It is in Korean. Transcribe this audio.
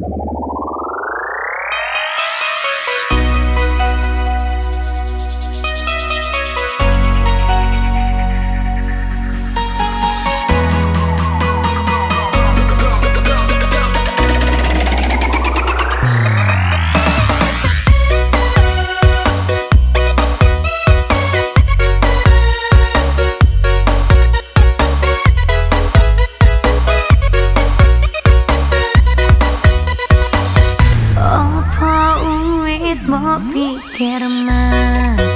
you. 뭐, 못 비게로만